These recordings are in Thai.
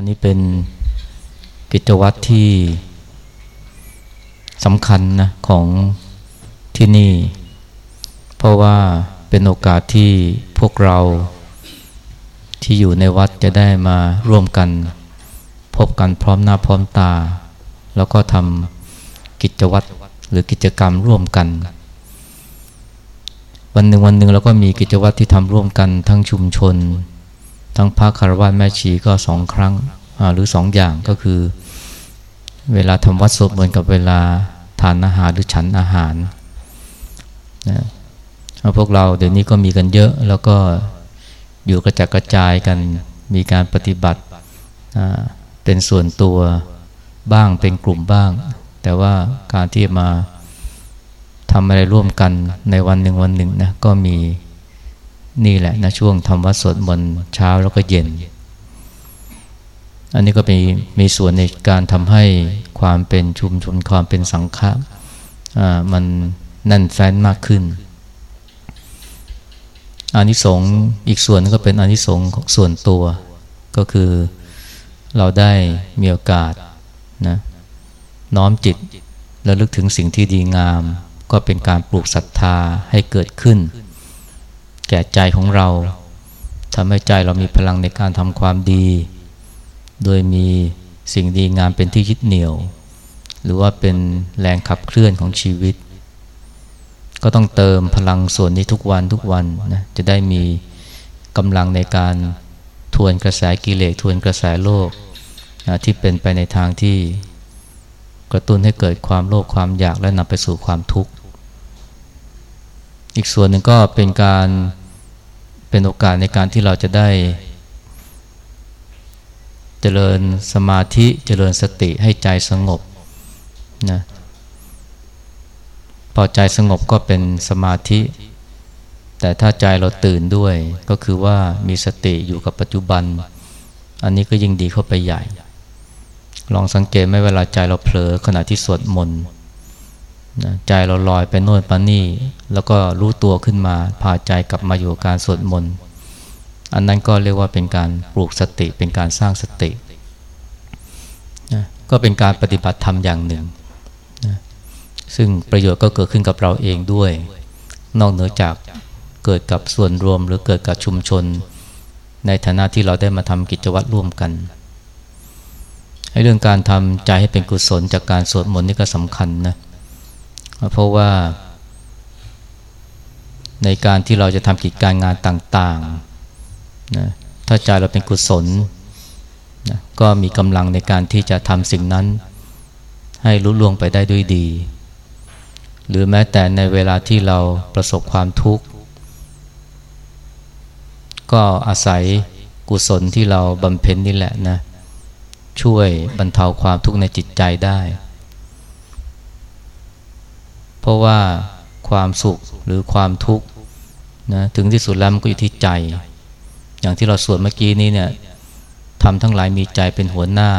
อันนี้เป็นกิจวัตรที่สำคัญนะของที่นี่ เพราะว่าเป็นโอกาสที่พวกเราที่อยู่ในวัดจะได้มาร่วมกัน พบกันพร้อมหน้าพร้อมตา แล้วก็ทำกิจวัตรหรือกิจกรรมร่วมกัน วันหนึ่งวันหนึ่งเราก็มีกิจวัตรที่ทำร่วมกันทั้งชุมชน ทั้งพระคารวะแม่ชีก็สองครั้งหรือสองอย่างก็คือ เวลาทำวัดสวดมนต์กับเวลาทานอาหารหรือฉันอาหารนะพวกเราเดี๋ยวนี้ก็มีกันเยอะแล้วก็อยู่กระจัดกระจายกันมีการปฏิบัติเป็นส่วนตัวบ้างเป็นกลุ่มบ้าง แต่ว่าการที่มาทำอะไรร่วมกันในวันหนึ่งวันหนึ่งนะก็มี นี่แหละนะช่วงทำวัดสวดมนต์เช้าแล้วก็เย็น อันนี้ก็มีมีส่วนในการทำให้ความเป็นชุมชนความเป็นสังฆะมันแน่นแฟ้นมากขึ้นอานิสงส์อีกส่วนก็เป็นอานิสงส์ส่วนตัว ก็คือเราได้มีโอกาสนะน้อมจิตและลึกถึงสิ่งที่ดีงาม ก็เป็นการปลูกศรัทธาให้เกิดขึ้น แก่ใจของเราทำให้ใจเรามีพลังในการทำความดี โดยมีสิ่งดีงามเป็นที่ยึดเหนี่ยว หรือว่าเป็นแรงขับเคลื่อนของชีวิต ก็ต้องเติมพลังส่วนนี้ทุกวันทุกวันนะจะได้มีกำลังในการทวนกระแสกิเลสทวนกระแสโลกนะที่เป็นไปในทางที่กระตุ้นให้เกิดความโลภความอยากและนำไปสู่ความทุกข์ อีกส่วนหนึ่งก็เป็นการ เป็นโอกาสในการที่เราจะได้ เจริญสมาธิเจริญสติให้ใจสงบนะพอใจสงบก็เป็นสมาธิ แต่ถ้าใจเราตื่นด้วย ก็คือว่ามีสติอยู่กับปัจจุบัน อันนี้ก็ยิ่งดีเข้าไปใหญ่ ลองสังเกตไหมเวลาใจเราเผลอขณะที่สวดมนต์ ใจเราลอยไปโน่นปนี่ แล้วก็รู้ตัวขึ้นมา พาใจกลับมาอยู่การสวดมนต์อันนั้นก็เรียกว่าเป็นการปลูกสติเป็นการสร้างสติก็เป็นการปฏิบัติธรรมอย่างหนึ่งซึ่งประโยชน์ก็เกิดขึ้นกับเราเองด้วย นอกเหนือจากเกิดกับส่วนรวมหรือเกิดกับชุมชน ในฐานะที่เราได้มาทำกิจวัตรร่วมกันให้เรื่องการทำใจให้เป็นกุศลจากการสวดมนต์นี่ก็สำคัญนะเเพราะว่า ในการที่เราจะทำกิจการงานต่างๆนะถ้าใจเราเป็นกุศลนะก็มีกำลังในการที่จะทำสิ่งนั้น ให้ลุล่วงไปได้ด้วยดี หรือแม้แต่ในเวลาที่เราประสบความทุกข์ ก็อาศัยกุศลที่เราบำเพ็ญนี่แหละนะ ช่วยบรรเทาความทุกข์ในจิตใจได้ เพราะว่าความสุขหรือความทุกข์นะถึงที่สุดแล้วมันก็อยู่ที่ใจ อย่างที่เราสวดเมื่อกี้นี้เนี่ยทำทั้งหลายมีใจเป็นหัวหน้า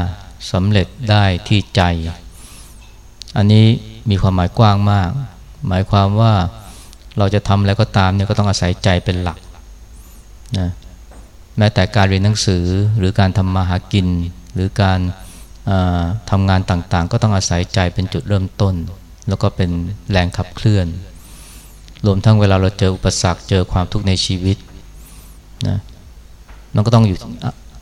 สำเร็จได้ที่ใจ อันนี้มีความหมายกว้างมาก หมายความว่าเราจะทำอะไรก็ตามเนี่ยก็ต้องอาศัยใจเป็นหลักนะแม้แต่การเรียนหนังสือหรือการทำมาหากิน หรือการทำงานต่างๆ ก็ต้องอาศัยใจเป็นจุดเริ่มต้น แล้วก็เป็นแรงขับเคลื่อน รวมทั้งเวลาเราเจออุปสรรคเจอความทุกข์ในชีวิตนะมันก็ต้องอยู่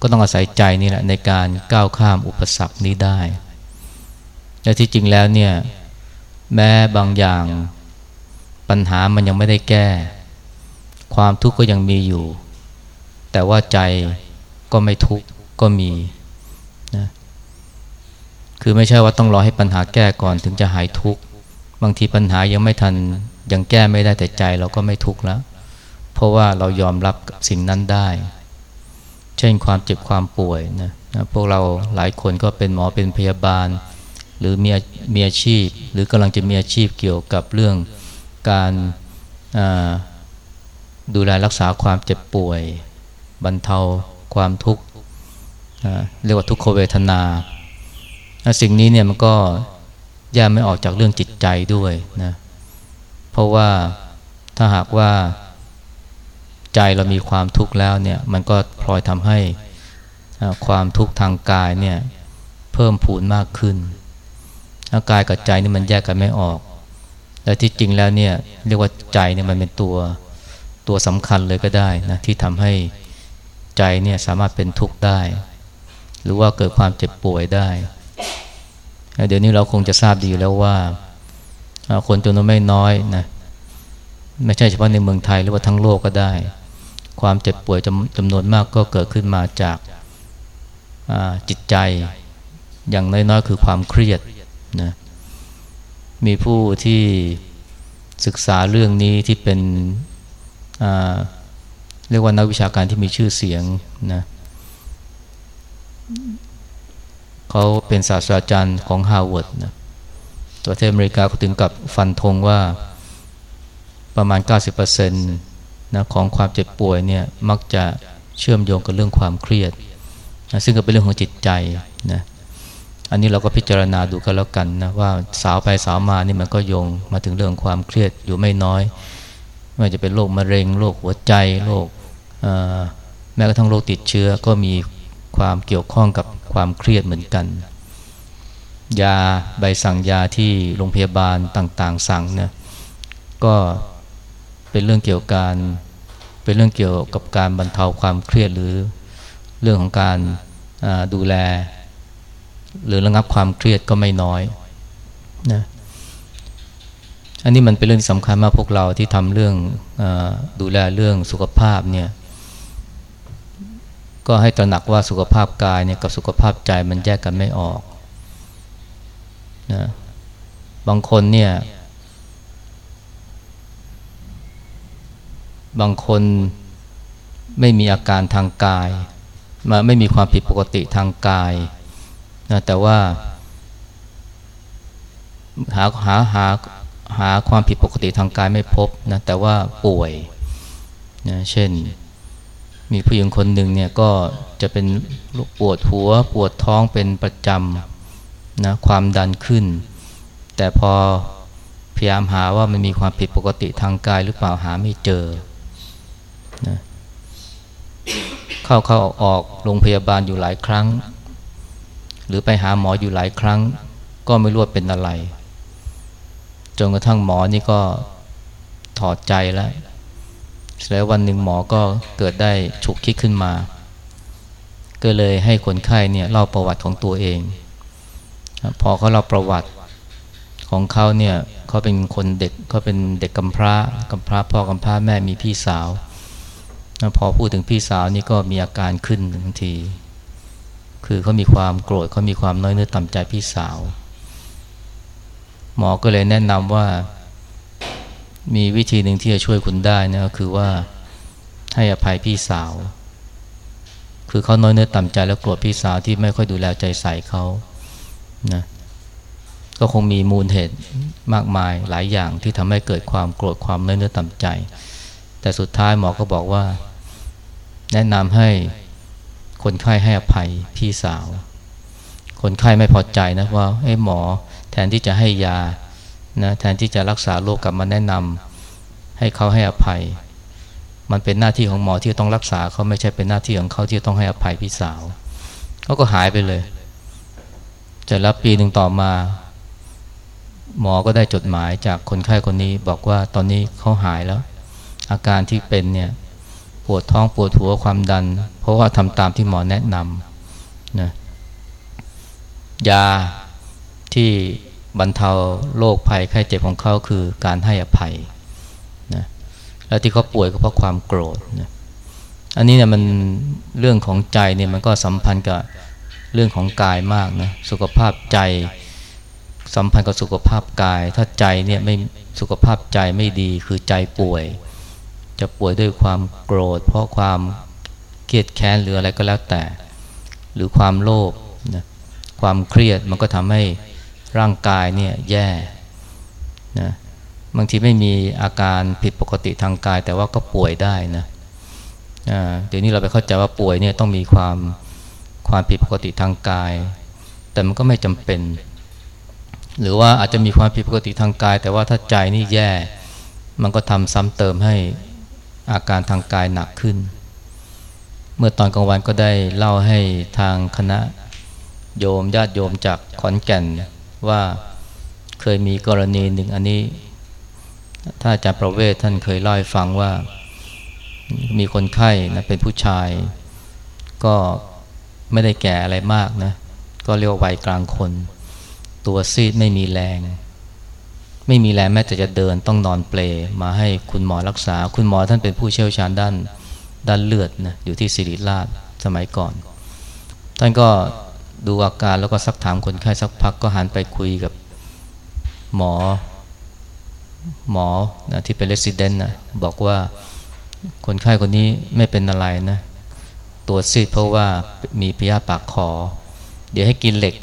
ก็ต้องอาศัยใจนี่แหละในการก้าวข้ามอุปสรรคนี้ได้แต่ที่จริงแล้วเนี่ยแม้บางอย่างปัญหามันยังไม่ได้แก้ ความทุกข์ก็ยังมีอยู่ แต่ว่าใจก็ไม่ทุกข์ก็มีนะคือไม่ใช่ว่าต้องรอให้ปัญหาแก้ก่อนถึงจะหายทุกข์ บางทีปัญหายังไม่ทันยังแก้ไม่ได้แต่ใจเราก็ไม่ทุกข์แล้ว เพราะว่าเรายอมรับสิ่งนั้นได้ เช่นความเจ็บความป่วยนะพวกเราหลายคนก็เป็นหมอเป็นพยาบาล หรือมีมีอาชีพ หรือกำลังจะมีอาชีพเกี่ยวกับเรื่องการดูแลรักษาความเจ็บป่วย บรรเทาความทุกข์เรียกว่าทุกขเวทนา สิ่งนี้เนี่ยมันก็ แยกไม่ออกจากเรื่องจิตใจด้วยนะเพราะว่าถ้าหากว่าใจเรามีความทุกข์แล้วเนี่ยมันก็พลอยทำให้ความทุกข์ทางกายเนี่ยเพิ่มพูนมากขึ้นกายกับใจนี่มันแยกกันไม่ออกแต่ที่จริงแล้วเนี่ยเรียกว่าใจเนี่ยมันเป็นตัวตัวสำคัญเลยก็ได้นะที่ทำให้ใจเนี่ยสามารถเป็นทุกข์ได้ หรือว่าเกิดความเจ็บป่วยได้ เดี๋ยวนี้เราคงจะทราบดีแล้วว่า คนจำนวนไม่น้อยนะไม่ใช่เฉพาะในเมืองไทยหรือว่าทั้งโลกก็ได้ ความเจ็บป่วยจำจำนวนมากก็เกิดขึ้นมาจากจิตใจอย่างน้อยๆ คือความเครียดนะมีผู้ที่ศึกษาเรื่องนี้ที่เป็นเรียกว่านักวิชาการที่มีชื่อเสียงนะ เขาเป็นศาสตราจารย์ของฮาร์วาร์ดนะประเทศอเมริกาเขาถึงกับฟันธงว่าประมาณ 90%นะของความเจ็บป่วยเนี่ยมักจะเชื่อมโยงกับเรื่องความเครียดนะซึ่งก็เป็นเรื่องของจิตใจนะอันนี้เราก็พิจารณาดูกันแล้วกันนะว่าสาวไปสาวมานี่มันก็โยงมาถึงเรื่องความเครียดอยู่ไม่น้อย ไม่ว่าจะเป็นโรคมะเร็งโรคหัวใจโรคแม้กระทั่งโรคติดเชื้อก็มีความเกี่ยวข้องกับ ความเครียดเหมือนกัน ยาใบสั่งยาที่โรงพยาบาลต่าง ๆ สั่งนี่ยก็เป็นเรื่องเกี่ยวกับการเป็นเรื่องเกี่ยวกับการบรรเทาความเครียดหรือเรื่องของการดูแล หรือระงับความเครียดก็ไม่น้อยนะอันนี้มันเป็นเรื่องที่สำคัญมากพวกเราที่ทำเรื่องอดูแลเรื่องสุขภาพเนี่ย ก็ให้ตระหนักว่าสุขภาพกายเนี่ยกับสุขภาพใจมันแยกกันไม่ออกนะบางคนเนี่ย บางคนไม่มีอาการทางกายมาไม่มีความผิดปกติทางกายนะแต่ว่า หาหาหาหาความผิดปกติทางกายไม่พบนะแต่ว่าป่วยนะเช่น มีผู้หญิงคนหนึ่งเนี่ยก็จะเป็นปวดหัวปวดท้องเป็นประจำนะความดันขึ้น แต่พอพยายามหาว่ามันมีความผิดปกติทางกายหรือเปล่าหาไม่เจอนะเข้าเข้าออกออกโรงพยาบาลอยู่หลายครั้ง หรือไปหาหมออยู่หลายครั้ง ก็ไม่รู้ว่าเป็นอะไรจนกระทั่งหมอนี่ก็ถอดใจแล้ว แล้ววันหนึ่งหมอก็เกิดได้ฉุกคิดขึ้นมา ก็เลยให้คนไข้เนี่ยเล่าประวัติของตัวเอง พอเขาเล่าประวัติของเขาเนี่ยเขาเป็นคนเด็กเขาเป็นเด็กกำพร้ากำพร้าพ่อกำพร้าแม่มีพี่สาวพอพูดถึงพี่สาวนี่ก็มีอาการขึ้นทันที คือเขามีความโกรธเขามีความน้อยเนื้อต่ำใจพี่สาว หมอก็เลยแนะนำว่า มีวิธีหนึ่งที่จะช่วยคุณได้นะก็คือว่าให้อภัยพี่สาว คือเขาน้อยเนื้อต่ำใจแล้วโกรธพี่สาวที่ไม่ค่อยดูแลใจใส่เขานะก็คงมีมูลเหตุมากมายหลายอย่างที่ทำให้เกิดความโกรธความน้อยเนื้อต่ำใจ แต่สุดท้ายหมอก็บอกว่า แนะนำให้คนไข้ให้อภัยพี่สาว คนไข้ไม่พอใจนะว่าไอ้หมอแทนที่จะให้ยา นะแทนที่จะรักษาโรคกลับมาแนะนำให้เขาให้อภัย มันเป็นหน้าที่ของหมอที่ต้องรักษาเขาไม่ใช่เป็นหน้าที่ของเขาที่ต้องให้อภัยพี่สาวเขาก็หายไปเลยจะรับปีหนึ่งต่อมา หมอก็ได้จดหมายจากคนไข้คนนี้ บอกว่าตอนนี้เขาหายแล้ว อาการที่เป็นเนี่ยปวดท้องปวดหัวความดัน เพราะว่าทำตามที่หมอแนะนำนะยาที่ บรรเทาโรคภัยไข้เจ็บของเขาคือการให้อภัยนะและที่เขาป่วยก็เพราะความโกรธนะอันนี้เนี่ยมันเรื่องของใจเนี่ยมันก็สัมพันธ์กับเรื่องของกายมากนะสุขภาพใจ สัมพันธ์กับสุขภาพกาย ถ้าใจเนี่ยไม่สุขภาพใจไม่ดีคือใจป่วย จะป่วยด้วยความโกรธ เพราะความเกลียดแค้นหรืออะไรก็แล้วแต่ หรือความโลภนะความเครียดมันก็ทำให้ ร่างกายเนี่ยแย่นะบางทีไม่มีอาการผิดปกติทางกาย แต่ว่าก็ป่วยได้นะเดี๋ยวนี้เราไปเข้าใจว่าป่วยเนี่ยต้องมีความความผิดปกติทางกาย แต่มันก็ไม่จำเป็น หรือว่าอาจจะมีความผิดปกติทางกาย แต่ว่าถ้าใจนี่แย่ มันก็ทำซ้ำเติมให้อาการทางกายหนักขึ้น เมื่อตอนกลางวันก็ได้เล่าให้ทางคณะโยมญาติโยมจากขอนแก่น ว่าเคยมีกรณีหนึ่งอันนี้ ถ้าอาจารย์ประเวศท่านเคยเล่าให้ฟังว่ามีคนไข้นะเป็นผู้ชาย ก็ไม่ได้แก่อะไรมากนะ ก็เรียกว่าวัยกลางคน ตัวซีดไม่มีแรง ไม่มีแรงแม้แต่จะเดินต้องนอนเปลมาให้คุณหมอรักษา คุณหมอท่านเป็นผู้เชี่ยวชาญด้านด้านเลือดนะอยู่ที่ศิริราชสมัยก่อน ท่านก็ ดูอาการแล้วก็ซักถามคนไข้สักพักก็หันไปคุยกับหมอ หมอนะที่เป็นเลสซิเดนนะบอกว่าคนไข้คนนี้ไม่เป็นอะไรนะ ตัวซีดเพราะว่ามีพยาธิปากคอเดี๋ยวให้กินเหล็ก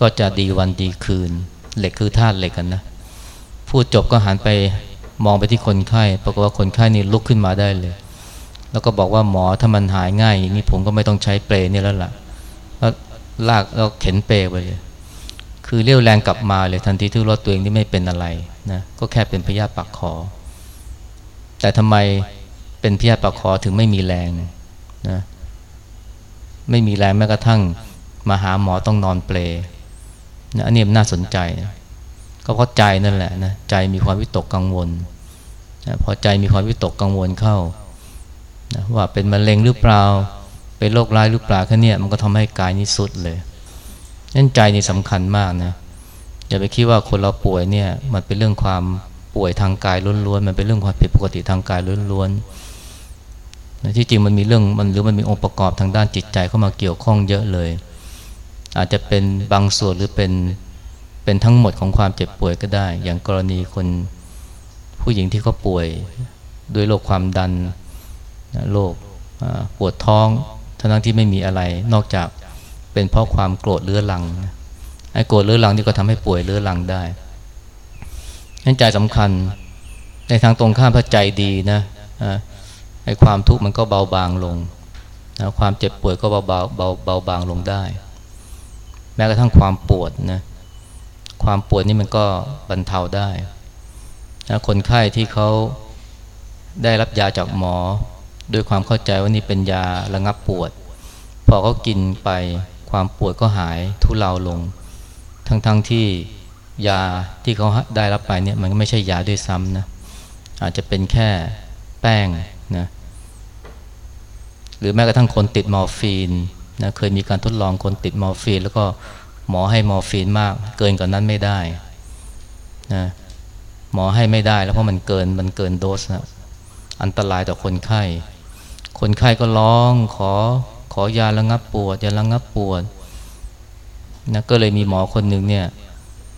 ก็จะดีวันดีคืน เหล็กคือธาตุเหล็กกันนะพูดจบก็หันไปมองไปที่คนไข้ปรากฏว่าคนไข้นี่ลุกขึ้นมาได้เลย แล้วก็บอกว่าหมอถ้ามันหายง่ายนี่ผมก็ไม่ต้องใช้เปรนี่แล้วล่ะ ลากแล้วเข็นเปไปเลยคือเรียวแรงกลับมาเลยทันทีที่รู้ตัวเองนี่ไม่เป็นอะไรนะก็แค่เป็นพยาธิปากคอแต่ทำไมเป็นพยาธิปากคอถึงไม่มีแรงนะไม่มีแรงแม้กระทั่งมาหาหมอต้องนอนเปลนะอันนี้น่าสนใจนะก็เพราะใจนั่นแหละนะใจมีความวิตกกังวลนะพอใจมีความวิตกกังวลเข้านะว่าเป็นมะเร็งหรือเปล่า เป็นโรคร้ายหรือเปล่าแค่นี้มันก็ทำให้กายนี้สุดเลยนั่นใจนี่สำคัญมากนะอย่าไปคิดว่าคนเราป่วยเนี่ยมันเป็นเรื่องความป่วยทางกายล้วนๆมันเป็นเรื่องความผิดปกติทางกายล้วนๆที่จริงมันมีเรื่องมันหรือมันมีองค์ประกอบทางด้านจิตใจเข้ามาเกี่ยวข้องเยอะเลย อาจจะเป็นบางส่วนหรือเป็นเป็นทั้งหมดของความเจ็บป่วยก็ได้ อย่างกรณีคนผู้หญิงที่เขาป่วยด้วยโรคความดันโรคปวดท้อง ทั้งที่ไม่มีอะไรนอกจากเป็นเพราะความโกรธเรื้อรังไอ้โกรธเรื้อรังนี่ก็ทำให้ป่วยเรื้อรังได้นั้นใจสำคัญในทางตรงข้ามถ้าใจดีนะไอ้ความทุกข์มันก็เบาบางลงนะความเจ็บป่วยก็เบาเบาเบาเบาบางลงได้ แม้กระทั่งความปวดนะความปวดนี่มันก็บรรเทาได้นะคนไข้ที่เขาได้รับยาจากหมอ ด้วยความเข้าใจว่านี่เป็นยาระงับปวด พอเขากินไปความปวดก็หายทุเลาลง ทั้งๆทที่ยาที่เขาได้รับไปเนี่ยมันก็ไม่ใช่ยาด้วยซ้ำนะอาจจะเป็นแค่แป้งนะหรือแม้กระทั่งคนติดมอร์ฟีนนะเคยมีการทดลองคนติดมอร์ฟีน แล้วก็หมอให้มอร์ฟีนมาก เกินกว่านั้นไม่ได้นะหมอให้ไม่ได้แล้วเพราะมันเกินมันเกินโดสนะอันตรายต่อคนไข้ คนไข้ก็ร้องขอขอยาระงับปวดยาระงับปวดนะก็เลยมีหมอคนหนึ่งเนี่ย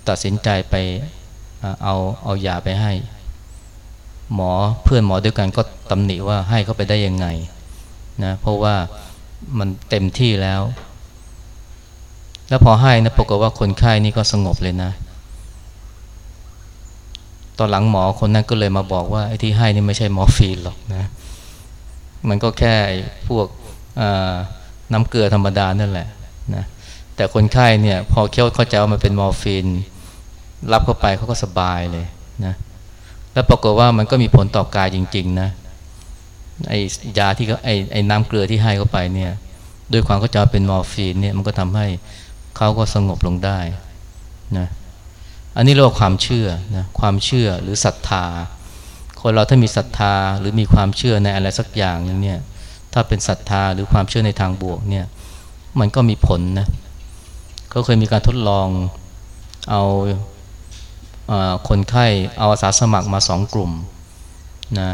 ตัดสินใจไปเอาเอายาไปให้ หมอเพื่อนหมอด้วยกันก็ตำหนิว่าให้เขาไปได้ยังไงนะเพราะว่ามันเต็มที่แล้ว แล้วพอให้นะปรากฏว่าคนไข้นี่ก็สงบเลยนะ ตอนหลังหมอคนนั้นก็เลยมาบอกว่าไอ้ที่ให้นี่ไม่ใช่มอร์ฟีนหรอกนะ มันก็แค่พวกน้ำเกลือธรรมดานั่นแหละนะแต่คนไข้เนี่ยพอเคี้ยวเข้าใจว่ามันเป็นมอร์ฟีน รับเข้าไปเขาก็สบายเลยนะแล้วปรากฏว่ามันก็มีผลต่อกายจริง ๆ นะไอยาที่เขาไอไอน้ำเกลือที่ให้เข้าไปเนี่ยด้วยความเข้าใจเป็นมอร์ฟีนเนี่ยมันก็ทำให้เขาก็สงบลงได้นะอันนี้เรียกว่าความเชื่อนะความเชื่อหรือศรัทธา คนเราถ้ามีศรัทธาหรือมีความเชื่อในอะไรสักอย่างนึงเนี่ยถ้าเป็นศรัทธาหรือความเชื่อในทางบวกเนี่ยมันก็มีผลนะเขาเคยมีการทดลองเอาคนไข้เอาอาสาสมัครมาสองกลุ่มนะ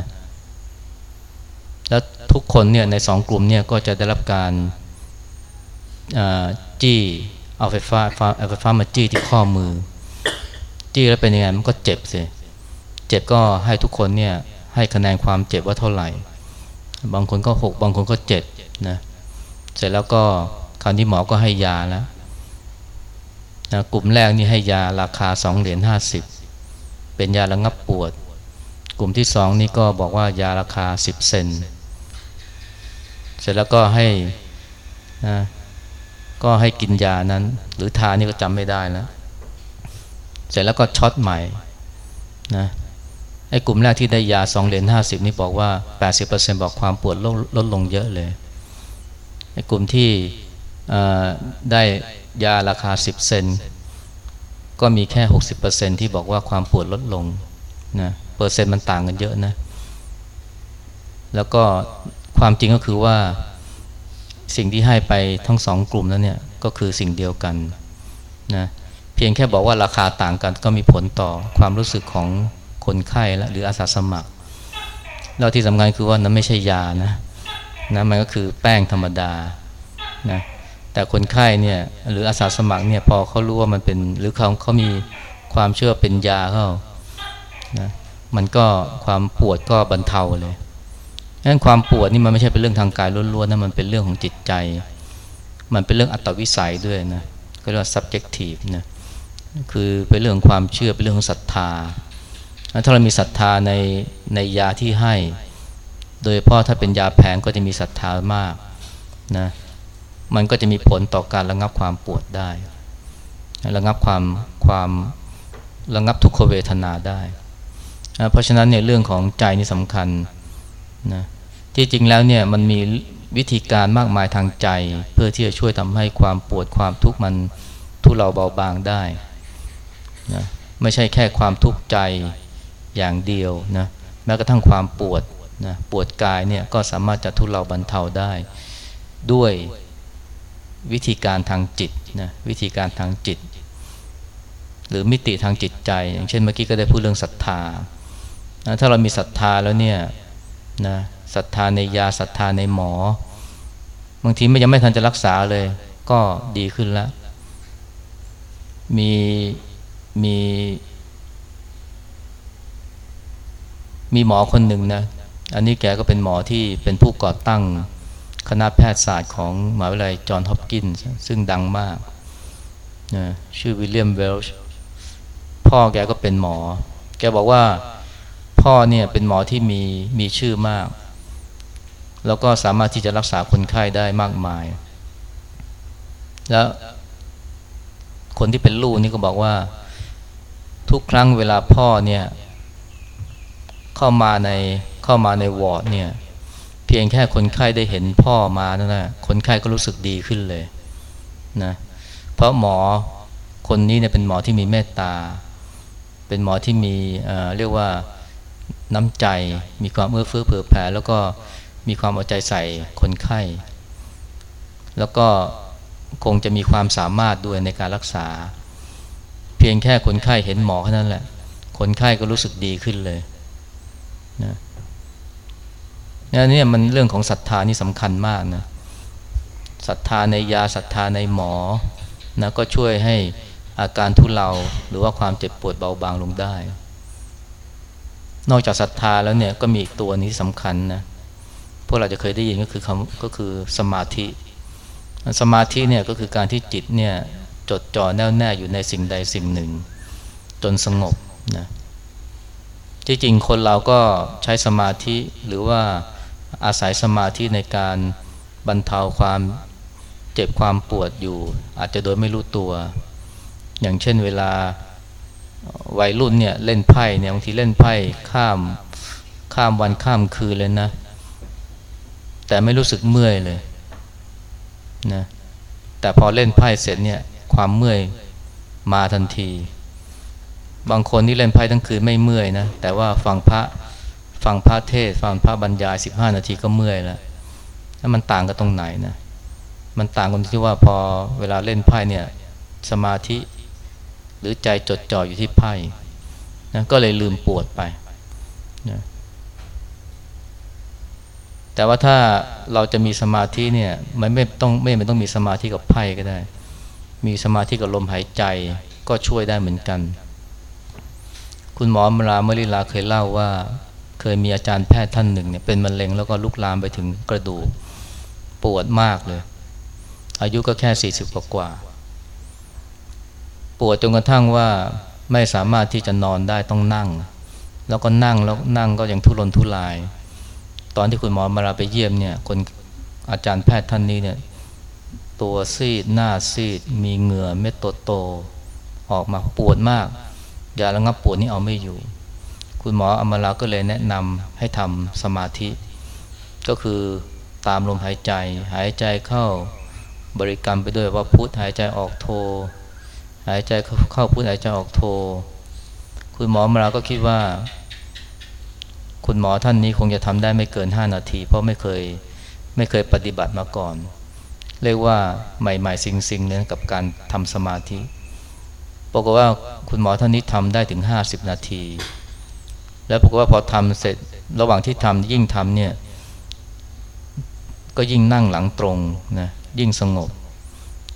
แล้วทุกคนเนี่ยในสองกลุ่มเนี่ยก็จะได้รับการจี้เอาไฟฟ้าเอาไฟฟ้ามาจี้ที่ข้อมือ จี้แล้วเป็นยังไงมันก็เจ็บสิ เจ็บก็ให้ทุกคนเนี่ยให้คะแนนความเจ็บว่าเท่าไหร่ บางคนก็หกบางคนก็เจ็ดนะเสร็จแล้วก็คราวนี้หมอก็ให้ยาแล้วนะกลุ่มแรกนี่ให้ยาราคาสองเหรียญห้าสิบเป็นยาระงับปวด กลุ่มที่สองนี่ก็บอกว่ายาราคาสิบเซนเสร็จแล้วก็ให้นะก็ให้กินยานั้น หรือทานี่ก็จำไม่ได้แล้ว เสร็จแล้วก็ช็อตใหม่นะ ไอ้กลุ่มแรกที่ได้ยาสองเหรียญห้าสิบนี่บอกว่าแปดสิบเปอร์เซ็นบอกความปวดลดลดลงเยอะเลยในกลุ่มที่ได้ยาราคา 10 เซนก็มีแค่ 60%ที่บอกว่าความปวดลดลงนะเปอร์เซ็นต์มันต่างกันเยอะนะ แล้วก็ความจริงก็คือว่าสิ่งที่ให้ไปทั้งสองกลุ่มนั้นเนี่ยก็คือสิ่งเดียวกันนะเพียงแค่บอกว่าราคาต่างกันก็มีผลต่อความรู้สึกของ คนไข้และหรืออาสาสมัคร แล้วที่สำคัญคือว่านั้นไม่ใช่ยานะนะมันก็คือแป้งธรรมดานะแต่คนไข้เนี่ยหรืออาสาสมัครเนี่ยพอเขารู้ว่ามันเป็นหรือเขาเขามีความเชื่อเป็นยาเขานะมันก็ความปวดก็บรรเทาเลยนั้นความปวดนี่มันไม่ใช่เป็นเรื่องทางกายล้วนๆนะมันเป็นเรื่องของจิตใจ มันเป็นเรื่องอัตวิสัยด้วยนะก็เรียกว่า subjective นะคือเป็นเรื่องความเชื่อเป็นเรื่องของศรัทธา ถ้าเรามีศรัทธาในในยาที่ให้ โดยเพราะถ้าเป็นยาแพงก็จะมีศรัทธามากนะมันก็จะมีผลต่อการระงับความปวดได้ ระงับความความระงับทุกขเวทนาได้นะเพราะฉะนั้นเนี่ยเรื่องของใจนี่สำคัญนะที่จริงแล้วเนี่ยมันมีวิธีการมากมายทางใจ เพื่อที่จะช่วยทำให้ความปวดความทุกข์มันทุเลาเบาบางได้นะไม่ใช่แค่ความทุกข์ใจ อย่างเดียวนะแม้กระทั่งความปวดนะปวดกายเนี่ยก็สามารถจะทุเลาบรรเทาได้ ด้วยวิธีการทางจิตนะวิธีการทางจิต หรือมิติทางจิตใจ อย่างเช่นเมื่อกี้ก็ได้พูดเรื่องศรัทธานะถ้าเรามีศรัทธาแล้วเนี่ยนะศรัทธาในยาศรัทธาในหมอ บางทีไม่ยังไม่ทันจะรักษาเลย ก็ดีขึ้นแล้ว มีมี มีหมอคนหนึ่งนะ อันนี้แกก็เป็นหมอที่เป็นผู้ก่อตั้งคณะแพทยศาสตร์ของมหาวิทยาลัยจอห์นฮอปกินส์ซึ่งดังมากนะชื่อวิลเลียมเวลช์พ่อแกก็เป็นหมอ แกบอกว่าพ่อเนี่ยเป็นหมอที่มีมีชื่อมาก แล้วก็สามารถที่จะรักษาคนไข้ได้มากมาย แล้วคนที่เป็นลูกนี่ก็บอกว่า ทุกครั้งเวลาพ่อเนี่ย เข้ามาในเข้ามาในวอร์ดเนี่ยเพียงแค่คนไข้ได้เห็นพ่อมานั่นแหละคนไข้ก็รู้สึกดีขึ้นเลยนะเพราะหมอคนนี้เนี่ยเป็นหมอที่มีเมตตา เป็นหมอที่มีเเรียกว่าน้ำใจ มีความเอื้อเฟื้อเผื่อแผ่แล้วก็มีความเอาใจใส่คนไข้ แล้วก็คงจะมีความสามารถด้วยในการรักษา เพียงแค่คนไข้เห็นหมอแค่นั้นแหละ คนไข้ก็รู้สึกดีขึ้นเลย นะนี่มันเรื่องของศรัทธานี่สำคัญมากนะศรัทธาในยาศรัทธาในหมอนะก็ช่วยให้อาการทุเลาหรือว่าความเจ็บปวดเบาบางลงได้ นอกจากศรัทธาแล้วเนี่ยก็มีอีกตัวนี้สำคัญนะพวกเราจะเคยได้ยินก็คือคำก็คือสมาธิ สมาธิเนี่ยก็คือการที่จิตเนี่ยจดจ่อแน่วแน่อยู่ในสิ่งใดสิ่งหนึ่ง จนสงบนะ ที่จริงคนเราก็ใช้สมาธิหรือว่าอาศัยสมาธิในการบรรเทาความเจ็บความปวดอยู่ อาจจะโดยไม่รู้ตัว อย่างเช่นเวลาวัยรุ่นเนี่ยเล่นไพ่เนี่ยบางทีเล่นไพ่ข้ามข้ามวันข้ามคืนเลยนะ แต่ไม่รู้สึกเมื่อยเลยนะแต่พอเล่นไพ่เสร็จเนี่ยความเมื่อยมาทันที บางคนที่เล่นไพ่ทั้งคืนไม่เมื่อยนะ แต่ว่าฟังพระฟังพระเทศฟังพระบรรยายสิบห้านาทีก็เมื่อยแล้วแล้วมันต่างกันตรงไหนนะมันต่างกันที่ว่าพอเวลาเล่นไพ่เนี่ยสมาธิหรือใจจดจ่ออยู่ที่ไพ่นะก็เลยลืมปวดไปนะแต่ว่าถ้าเราจะมีสมาธิเนี่ยมันไม่ต้องไม่ไม่ต้องมีสมาธิกับไพ่ก็ได้ มีสมาธิกับลมหายใจก็ช่วยได้เหมือนกัน คุณหมอมราเมริลาเคยเล่าว่า เคยมีอาจารย์แพทย์ท่านหนึ่งเนี่ยเป็นมะเร็งแล้วก็ลุกลามไปถึงกระดูกปวดมากเลย อายุก็แค่สี่สิบกว่า ปวดจนกระทั่งว่าไม่สามารถที่จะนอนได้ต้องนั่ง แล้วก็นั่งแล้วนั่งก็ยังทุรนทุราย ตอนที่คุณหมอมาราไปเยี่ยมเนี่ยคนอาจารย์แพทย์ท่านนี้เนี่ยตัวซีดหน้าซีด มีเหงื่อเม็ดโตๆออกมาปวดมาก ยาระงับปวดนี่เอาไม่อยู่ คุณหมออมราก็เลยแนะนำให้ทำสมาธิ ก็คือตามลมหายใจ หายใจเข้าบริกรรมไปด้วยว่าพุทหายใจออกโท หายใจเข้าพุทหายใจออกโท คุณหมอมาราก็คิดว่า คุณหมอท่านนี้คงจะทำได้ไม่เกิน 5 นาที เพราะไม่เคยไม่เคยปฏิบัติมาก่อน เรียกว่าใหม่ ๆ สิ่งๆเนี่ยกับการทำสมาธิ ปรากฏว่าคุณหมอท่านนี้ทำได้ถึง 50 นาที แล้วปรากฏว่าพอทำเสร็จระหว่างที่ทำยิ่งทำเนี่ย ก็ยิ่งนั่งหลังตรงนะยิ่งสงบ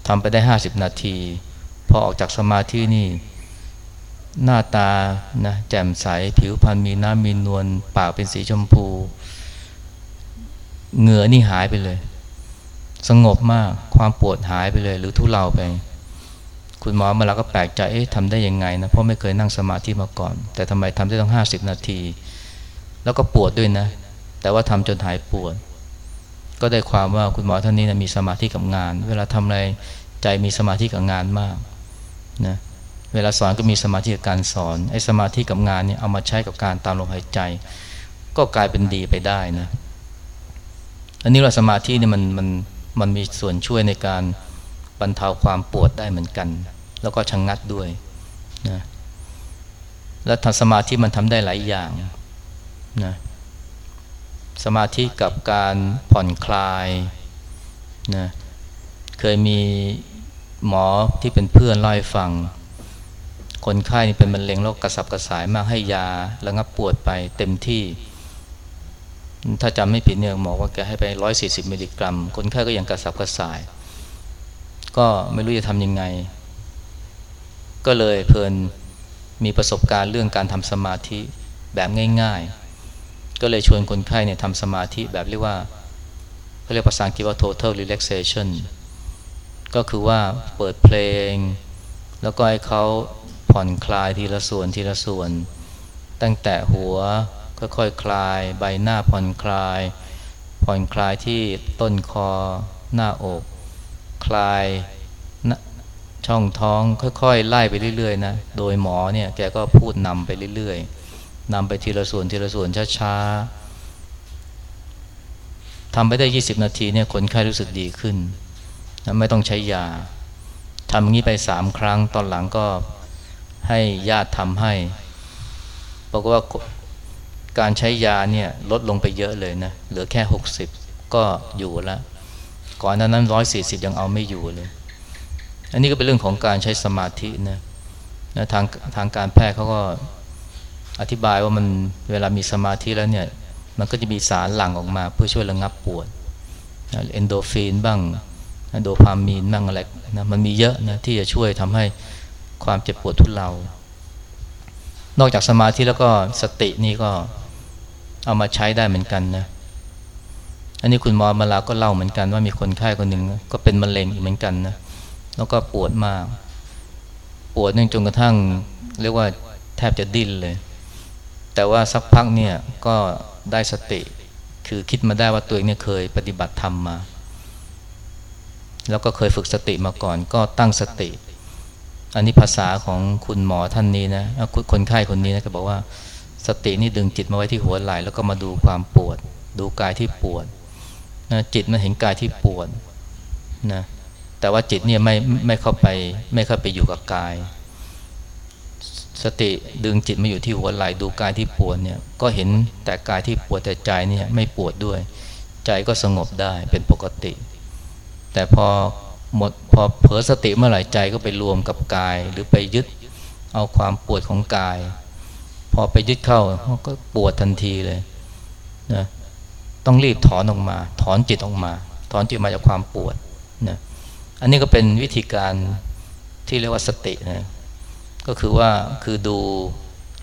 ทำไปได้ 50 นาที พอออกจากสมาธินี่ หน้าตานะแจ่มใส ผิวพรรณมีน้ำมีนวลปากเป็นสีชมพู เหงื่อนี่หายไปเลย สงบมากความปวดหายไปเลย หรือทุเลาไป คุณหมอมาแล้วก็แปลกใจเอ๊ะทำได้ยังไงนะเพราะไม่เคยนั่งสมาธิมาก่อน แต่ทำไมทำได้ต้องห้าสิบนาที แล้วก็ปวดด้วยนะ แต่ว่าทำจนหายปวด ก็ได้ความว่าคุณหมอท่านนี้นะมีสมาธิกับงาน เวลาทำอะไรใจมีสมาธิกับงานมากนะเวลาสอนก็มีสมาธิกับการสอนไอ้สมาธิกับงานเนี่ยเอามาใช้กับการตามลมหายใจ ก็กลายเป็นดีไปได้นะอันนี้เราสมาธิเนี่ยมันมันมันมีส่วนช่วยในการ บรรเทาความปวดได้เหมือนกัน แล้วก็ชะงงัดด้วยนะแล้วทำสมาธิมันทำได้หลายอย่างนะสมาธิกับการผ่อนคลายนะเคยมีหมอที่เป็นเพื่อนเล่าให้ฟัง คนไข้เป็นมะเร็งโรคกระสับกระสายมากให้ยาระงับปวดไปเต็มที่ ถ้าจำไม่ผิดเนี่ยหมอว่าแกให้ไปร้อยสี่สิบมิลลิกรัม คนไข้ก็ยังกระสับกระส่าย ก็ไม่รู้จะทำยังไง ก็เลยเพลินมีประสบการณ์เรื่องการทำสมาธิแบบง่ายๆ ก็เลยชวนคนไข้เนี่ยทำสมาธิแบบเรียกว่าเขาเรียกภาษาอังกฤษว่า total relaxation ก็คือว่าเปิดเพลง แล้วก็ให้เขาผ่อนคลายทีละส่วนทีละส่วน ตั้งแต่หัวค่อยๆคคลาย ใบหน้าผ่อนคลาย ผ่อนคลายที่ต้นคอหน้าอก คลายช่องท้องค่อยๆ ไล่ไปเรื่อยๆนะโดยหมอเนี่ยแกก็พูดนำไปเรื่อยๆนำไปทีละส่วนทีละส่วนช้าๆทำไปได้ 20 นาทีเนี่ยคนไข้รู้สึกดีขึ้นไม่ต้องใช้ยาทำงี้ไปสามครั้ง ตอนหลังก็ให้ญาติทำให้บอกว่าการใช้ยาเนี่ยลดลงไปเยอะเลยนะเหลือแค่ 60 ก็อยู่แล้ว ก่อนนั้นนั้นร้อยสี่สิบยังเอาไม่อยู่เลย อันนี้ก็เป็นเรื่องของการใช้สมาธินะนะทางทางการแพทย์เขาก็อธิบายว่ามันเวลามีสมาธิแล้วเนี่ย มันก็จะมีสารหลั่งออกมา เพื่อช่วยระงับปวดเอนโดฟินบ้างโดพามีนบ้างอะไรนะมันมีเยอะนะที่จะช่วยทำให้ความเจ็บปวดทุเลานอกจากสมาธิแล้วก็สตินี่ก็เอามาใช้ได้เหมือนกันนะ อันนี้คุณหมอมาลาก็เล่าเหมือนกันว่ามีคนไข้คนหนึ่งก็เป็นมะเร็งเหมือนกันนะแล้วก็ปวดมาก ปวดจนกระทั่ง เรียกว่าแทบจะดิ้นเลย แต่ว่าสักพักเนี่ยก็ได้สติ คือคิดมาได้ว่าตัวเองเนี่ยเคยปฏิบัติธรรมมา แล้วก็เคยฝึกสติมาก่อน ก็ตั้งสติ อันนี้ภาษาของคุณหมอท่านนี้นะคนไข้คนนี้นะก็บอกว่า สตินี่ดึงจิตมาไว้ที่หัวไหล่แล้วก็มาดูความปวด ดูกายที่ปวด นะจิตมันเห็นกายที่ปวดนะแต่ว่าจิตเนี่ยไม่ไม่เข้าไปไม่เข้าไปอยู่กับกาย สติดึงจิตมาอยู่ที่หัวไหล่ดูกายที่ปวดเนี่ยก็เห็นแต่กายที่ปวดแต่ใจเนี่ยไม่ปวดด้วย ใจก็สงบได้เป็นปกติ แต่พอหมดพอเผลอสติเมื่อไหร่ใจก็ไปรวมกับกาย หรือไปยึดเอาความปวดของกาย พอไปยึดเข้าก็ปวดทันทีเลยนะ ต้องรีบถอนออกมา ถอนจิตออกมา ถอนจิตมาจากความปวดนะอันนี้ก็เป็นวิธีการที่เรียกว่าสตินะก็คือว่าคือดู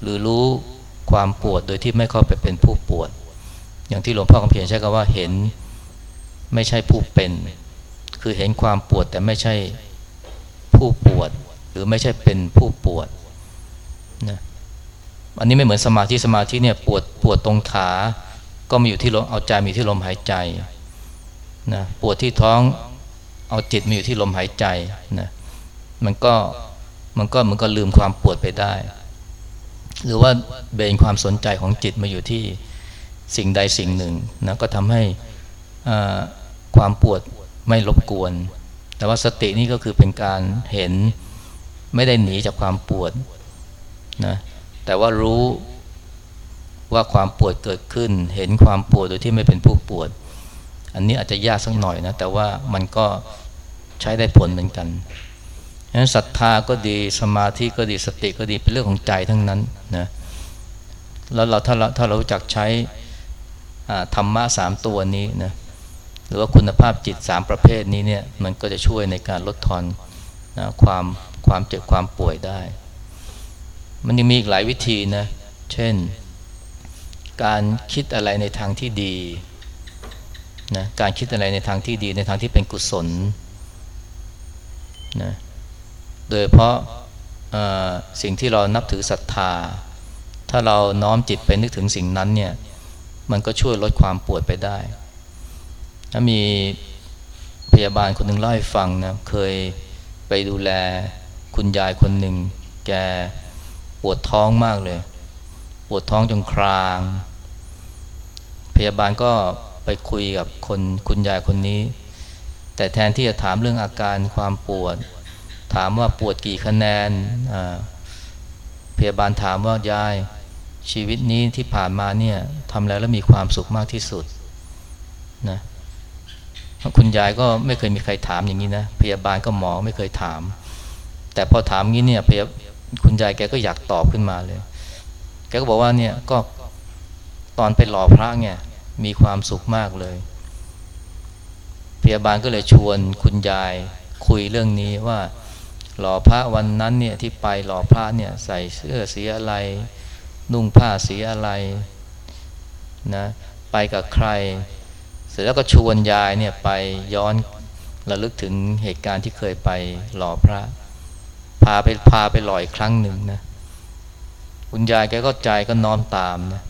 หรือรู้ความปวดโดยที่ไม่เข้าไปเป็นผู้ปวด อย่างที่หลวงพ่อคำเพียรใช้คำว่าเห็นไม่ใช่ผู้เป็น คือเห็นความปวดแต่ไม่ใช่ผู้ปวด หรือไม่ใช่เป็นผู้ปวดนะอันนี้ไม่เหมือนสมาธิสมาธิเนี่ยปวดปวดตรงขา ก็มาอยู่ที่ลมเอาใจมีที่ลมหายใจนะปวดที่ท้องเอาจิตมาอยู่ที่ลมหายใจนะมันก็มันก็มันก็ลืมความปวดไปได้ หรือว่าเบนความสนใจของจิตมาอยู่ที่สิ่งใดสิ่งหนึ่งนะก็ทำให้ความปวดไม่รบกวน แต่ว่าสตินี่ก็คือเป็นการเห็นไม่ได้หนีจากความปวดนะแต่ว่ารู้ ว่าความปวดเกิดขึ้น เห็นความปวดโดยที่ไม่เป็นผู้ปวด อันนี้อาจจะยากสักหน่อยนะ แต่ว่ามันก็ใช้ได้ผลเหมือนกันฉะนั้นศรัทธาก็ดีสมาธิก็ดีสติก็ดีเป็นเรื่องของใจทั้งนั้นนะแล้วเราถ้าเราถ้าเราจักใช้ธรรมะสามตัวนี้นะหรือว่าคุณภาพจิตสามประเภทนี้เนี่ยมันก็จะช่วยในการลดทอนนะความความเจ็บความป่วยได้ มันยังมีอีกหลายวิธีนะ เช่น การคิดอะไรในทางที่ดีนะการคิดอะไรในทางที่ดีในทางที่เป็นกุศลนะโดยเพราะสิ่งที่เรานับถือศรัทธา ถ้าเราน้อมจิตไปนึกถึงสิ่งนั้นเนี่ยมันก็ช่วยลดความปวดไปได้ถ้ามีพยาบาลคนหนึ่งเล่าให้ฟังนะเคยไปดูแลคุณยายคนหนึ่งแกปวดท้องมากเลย ปวดท้องจนคราง พยาบาลก็ไปคุยกับคนคุณยายคนนี้ แต่แทนที่จะถามเรื่องอาการความปวด ถามว่าปวดกี่คะแนนพยาบาลถามว่ายายชีวิตนี้ที่ผ่านมาเนี่ยทำแล้วแล้วมีความสุขมากที่สุดนะคุณยายก็ไม่เคยมีใครถามอย่างนี้นะพยาบาลก็หมอไม่เคยถาม แต่พอถามงี้เนี่ยพยาคุณยายแกก็อยากตอบขึ้นมาเลย แกก็บอกว่าเนี่ยก็ตอนไปหล่อพระเนี่ยมีความสุขมากเลย พยาบาลก็เลยชวนคุณยายคุยเรื่องนี้ว่าหล่อพระวันนั้นเนี่ยที่ไปหล่อพระเนี่ยใส่เสื้อสีอะไร นุ่งผ้าสีอะไรนะไปกับใคร เสร็จแล้วก็ชวนยายเนี่ยไปย้อนระลึกถึงเหตุการณ์ที่เคยไปหล่อพระ พาไปพาไปหล่ออีกครั้งหนึ่งนะ คุณยายแกก็ใจก็น้อมตามนะ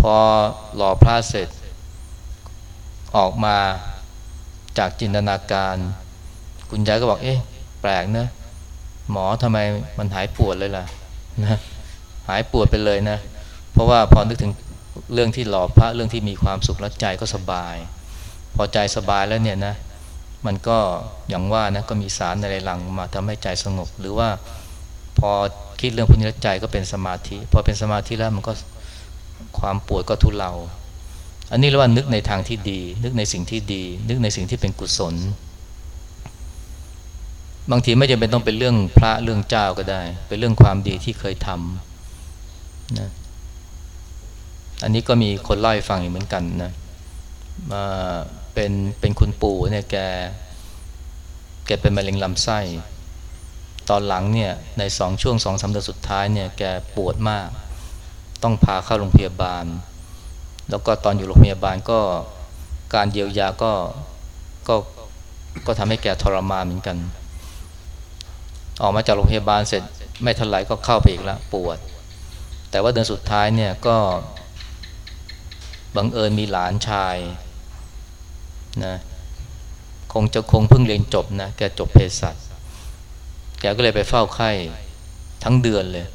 พอหล่อพระเสร็จ ออกมาจากจินตนาการ คุณยายก็บอก เอ๊ะ แปลกนะหมอทำไมมันหายปวดเลยล่ะนะหายปวดไปเลยนะ เพราะว่าพอนึกถึงเรื่องที่หล่อพระเรื่องที่มีความสุขแล้วใจก็สบาย พอใจสบายแล้วเนี่ยนะ มันก็อย่างว่านะก็มีสารอะไรหลังมาทำให้ใจสงบ หรือว่าพอ คิดเรื่องพุทธใจก็เป็นสมาธิพอเป็นสมาธิแล้วมันก็ความปวดก็ทุเลาอันนี้เรียกว่านึกในทางที่ดี นึกในสิ่งที่ดี นึกในสิ่งที่เป็นกุศล บางทีไม่จำเป็นต้องเป็นเรื่องพระเรื่องเจ้าก็ได้ เป็นเรื่องความดีที่เคยทำนะอันนี้ก็มีคนเล่าให้ฟังอีกเหมือนกันนะมาเป็นเป็นคุณปู่เนี่ยแกแกเป็นมะเร็งลำไส้ ตอนหลังเนี่ยในสองช่วงสองสามเดือนสุดท้ายเนี่ยแกปวดมาก ต้องพาเข้าโรงพยาบาล แล้วก็ตอนอยู่โรงพยาบาลก็การเยียวยาก็ก็ก็ทำให้แกทรมานเหมือนกัน ออกมาจากโรงพยาบาลเสร็จไม่ทันไรก็เข้าไปอีกแล้วปวด แต่ว่าเดือนสุดท้ายเนี่ยก็บังเอิญมีหลานชายนะคงจะคงเพิ่งเรียนจบนะแกจบเภสัช กก็เลยไปเฝ้าไข้ทั้งเดือนเลย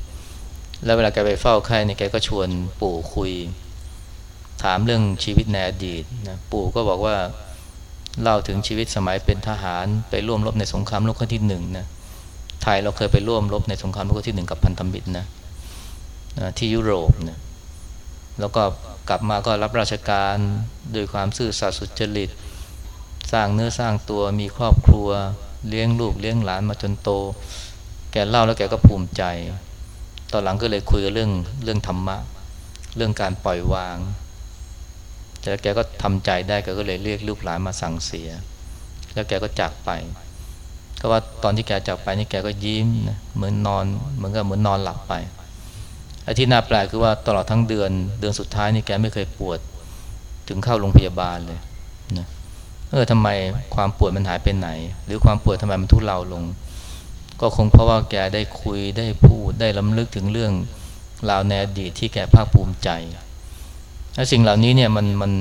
แล้วเวลาแกไปเฝ้าไข้เนี่ยแกก็ชวนปู่คุย ถามเรื่องชีวิตในอดีตนะปู่ก็บอกว่าเล่าถึงชีวิตสมัยเป็นทหารไปร่วมรบในสงครามโลกครั้งที่หนึ่งนะไทยเราเคยไปร่วมรบในสงครามโลกครั้งที่หนึ่งกับพันธมิตรนะที่ยุโรปนะแล้วก็กลับมาก็รับราชการด้วยความซื่อสัตย์สุจริต สร้างเนื้อสร้างตัวมีครอบครัว เลี้ยงลูกเลี้ยงหลานมาจนโต แกเล่าแล้วแกก็ภูมิใจ ตอนหลังก็เลยคุยเรื่องเรื่องธรรมะ เรื่องการปล่อยวาง แต่แกก็ทำใจได้แกก็เลยเรียกลูกหลานมาสั่งเสีย แล้วแกก็จากไป ก็ว่าตอนที่แกจากไปนี่แกก็ยิ้มนะเหมือนนอนเหมือนกับเหมือนนอนหลับไปไอ้ที่น่าแปลกคือว่าตลอดทั้งเดือนเดือนสุดท้ายนี่แกไม่เคยปวด ถึงเข้าโรงพยาบาลเลย เออทำไมความปวดมันหายไปไหน หรือความปวดทำไมมันทุเลาลง ก็คงเพราะว่าแกได้คุยได้พูดได้ล้ำลึกถึงเรื่องราวในอดีตที่แกภาคภูมิใจและสิ่งเหล่านี้เนี่ยมันมัน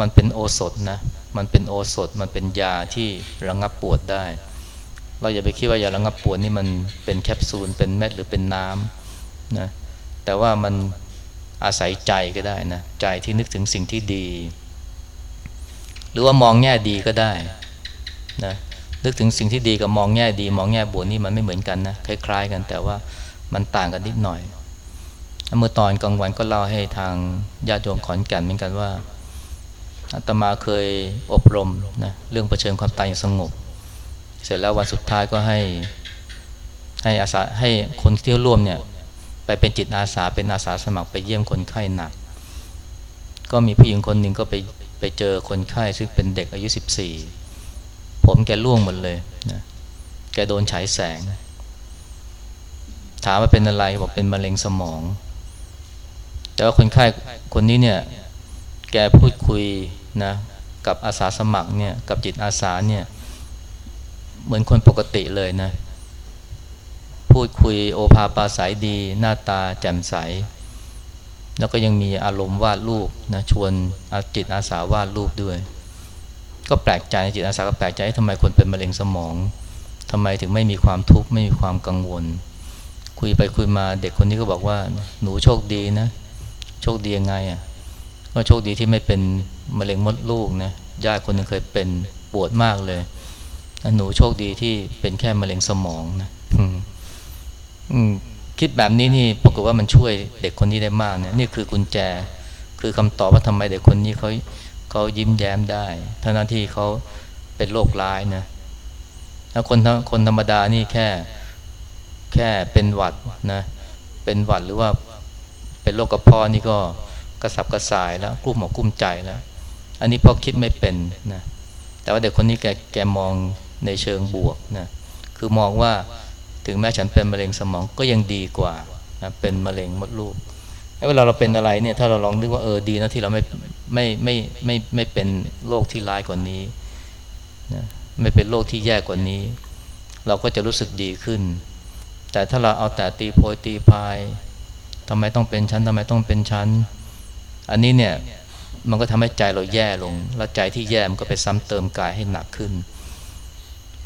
มันเป็นโอสถนะ มันเป็นโอสถ มันเป็นยาที่ระงับปวดได้ เราอย่าไปคิดว่ายาระงับปวดนี่มันเป็นแคปซูล เป็นเม็ดหรือเป็นน้ำนะ แต่ว่ามันอาศัยใจก็ได้นะ ใจที่นึกถึงสิ่งที่ดี หรือว่ามองแง่ดีก็ได้นะนึกถึงสิ่งที่ดีกับมองแง่ดี มองแง่บวกนี่มันไม่เหมือนกันนะคล้าย ๆ กันแต่ว่ามันต่างกันนิดหน่อยเมื่อตอนกลางวันก็เล่าให้ทางญาติโยมขอนแก่นเหมือนกันว่าอาตมาเคยอบรมนะเรื่องเผชิญความตายอย่างสงบ เสร็จแล้ววันสุดท้ายก็ให้ให้อาสาให้คนที่ร่วมเนี่ยไปเป็นจิตอาสาเป็นอาสาสมัครไปเยี่ยมคนไข้หนัก ก็มีผู้หญิงคนหนึ่งก็ไป ไปเจอคนไข้ซึ่งเป็นเด็กอายุสิบสี่ผมแกร่วงหมดเลยนะแกโดนฉายแสง ถามว่าเป็นอะไรบอกเป็นมะเร็งสมอง แต่ว่าคนไข้คนนี้เนี่ย แกพูดคุยนะกับอาสาสมัครเนี่ยกับจิตอาสาเนี่ย เหมือนคนปกติเลยนะ พูดคุยโอภาปาสายดี หน้าตาแจ่มใส แล้วก็ยังมีอารมณ์วาดรูปนะชวนจิตอาสาวาดรูปด้วย ก็แปลกใจจิตอาสาก็แปลกใจทำไมคนเป็นมะเร็งสมองทำไมถึงไม่มีความทุกข์ไม่มีความกังวล คุยไปคุยมาเด็กคนนี้ก็บอกว่าหนูโชคดีนะ โชคดียังไงอะก็โชคดีที่ไม่เป็นมะเร็งมดลูกนะญาติคนนึงเคยเป็นปวดมากเลยหนูโชคดีที่เป็นแค่มะเร็งสมองนะ คิดแบบนี้นี่ปรากฏว่ามันช่วยเด็กคนนี้ได้มากเนี่ยนี่คือกุญแจ คือคำตอบว่าทำไมเด็กคนนี้เขาเขายิ้มแย้มได้ทั้งที่เขาเป็นโรคร้ายนะถ้าคนคนธรรมดานี่แค่แค่เป็นหวัดนะเป็นหวัดหรือว่าเป็นโรคกระเพาะนี่ก็กระสับกระส่ายแล้วกุ้มหมอกกุ้มใจแล้ว อันนี้พอคิดไม่เป็นนะแต่ว่าเด็กคนนี้แกแกมองในเชิงบวกนะคือมองว่า ถึงแม้ฉันเป็นมะเร็งสมองก็ยังดีกว่านะเป็นมะเร็งมดลูกเวลาเราเป็นอะไรเนี่ยถ้าเราลองนึกว่าเออดีนะที่เราไม่ไม่ไม่ไม่ไม่เป็นโรคที่ร้ายกว่านี้นะไม่เป็นโรคที่แย่กว่านี้ เราก็จะรู้สึกดีขึ้น แต่ถ้าเราเอาแต่ตีโพยตีพายทำไมต้องเป็นชั้นทำไมต้องเป็นชั้น อันนี้เนี่ยมันก็ทำให้ใจเราแย่ลง แล้วใจที่แย่มันก็ไปซ้ำเติมกายให้หนักขึ้น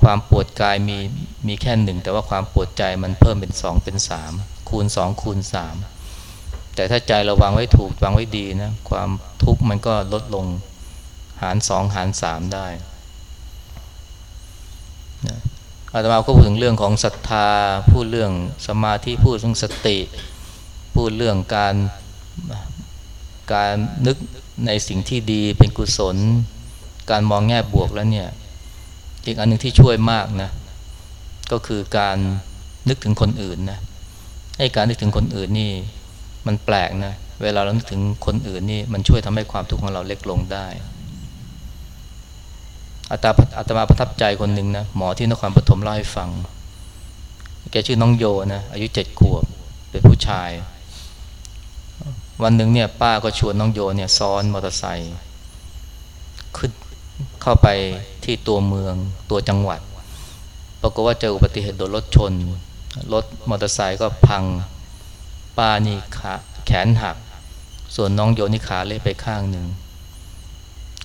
ความปวดกายมีมีแค่หนึ่งแต่ว่าความปวดใจมันเพิ่มเป็นสองเป็นสามคูณสองคูณสามแต่ถ้าใจเราวางไว้ถูกวางไว้ดีนะความทุกข์มันก็ลดลงหารสองหารสามได้นะอาตมาก็พูดถึงเรื่องของศรัทธาพูดเรื่องสมาธิพูดเรื่องสติ พูดเรื่องการการนึกในสิ่งที่ดีเป็นกุศล การมองแง่บวกแล้วเนี่ย อีกอันหนึ่งที่ช่วยมากนะก็คือการนึกถึงคนอื่นนะไอ้การนึกถึงคนอื่นนี่มันแปลกนะเวลาเรานึกถึงคนอื่นนี่มันช่วยทำให้ความทุกข์ของเราเล็กลงได้อาตาอาตมาประทับใจคนหนึ่งนะหมอที่นครปฐมเล่าให้ฟัง แกชื่อน้องโยนะอายุเจ็ดขวบเป็นผู้ชาย วันหนึ่งเนี่ยป้าก็ชวนน้องโยเนี่ยซ้อนมอเตอร์ไซค์ขึ้น เข้าไปที่ตัวเมืองตัวจังหวัดปรากฏว่าเจออุบัติเหตุโดนรถชน รถมอเตอร์ไซค์ก็พังป้านี่ขาแขนหัก ส่วนน้องโยนี่ขาเละไปข้างหนึ่ง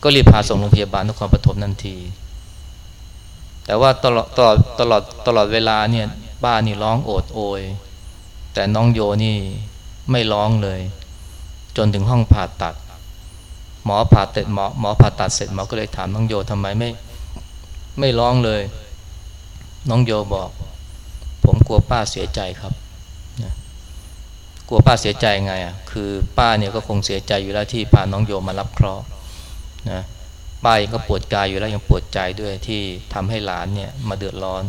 ก็รีบพาส่งโรงพยาบาลนครปฐมทันที แต่ว่าตลอดตลอดตลอดตลอดเวลาเนี่ยป้านี่ร้องโอดโอย แต่น้องโยนี่ไม่ร้องเลย จนถึงห้องผ่าตัด มอผ่าตัดหมอหมอผ่าตัดเสร็จหมอก็เลยถามน้องโยทำไมไม่ไม่ร้องเลย น้องโยบอก ผมกลัวป้าเสียใจครับกลัวป้าเสียใจไงอะคือป้าเนี่ยก็คงเสียใจอยู่แล้วที่พาน้องโยมารับเคราะห์นะป้าเองก็ปวดกายอยู่แล้วยังปวดใจด้วยที่ทำให้หลานเนี่ยมาเดือดร้อน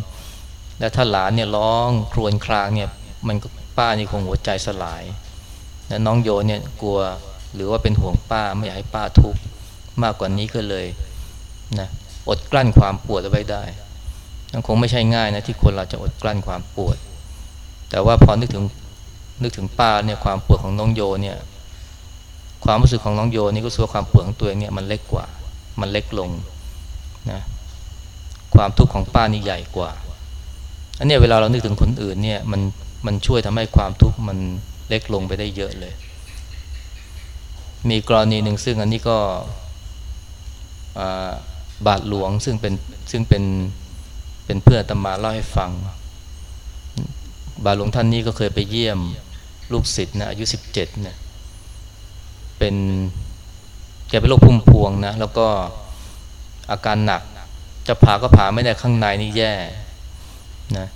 และถ้าหลานเนี่ยร้องครวญครางเนี่ยมันป้านี่คงหัวใจสลายและน้องโยเนี่ยกลัว หรือว่าเป็นห่วงป้าไม่อยากให้ป้าทุกข์มากกว่านี้ก็เลยนะอดกลั้นความปวดเอาไว้ได้มันคงไม่ใช่ง่ายนะที่คนเราจะอดกลั้นความปวด แต่ว่าพอนึกถึงนึกถึงป้าเนี่ยความปวดของน้องโยเนี่ย ความรู้สึกของน้องโยนี่ก็สึกว่าความปวดของตัวเนี่ยมันเล็กกว่า มันเล็กลงนะความทุกข์ของป้านี่ใหญ่กว่า อันนี้เวลาเรานึกถึงคนอื่นเนี่ยมันมันช่วยทำให้ความทุกข์มันเล็กลงไปได้เยอะเลย มีกรณีหนึ่งซึ่งอันนี้ก็บาทหลวงซึ่งเป็นซึ่งเป็นเป็นเพื่อนตมาเล่าให้ฟัง บาทหลวงท่านนี้ก็เคยไปเยี่ยมลูกศิษย์นะอายุสิบเจ็ดเนี่ยเป็นแกเป็นโรคพุ่มพวงนะแล้วก็อาการหนัก จะผ่าก็ผ่าไม่ได้ข้างในนี่แย่นะ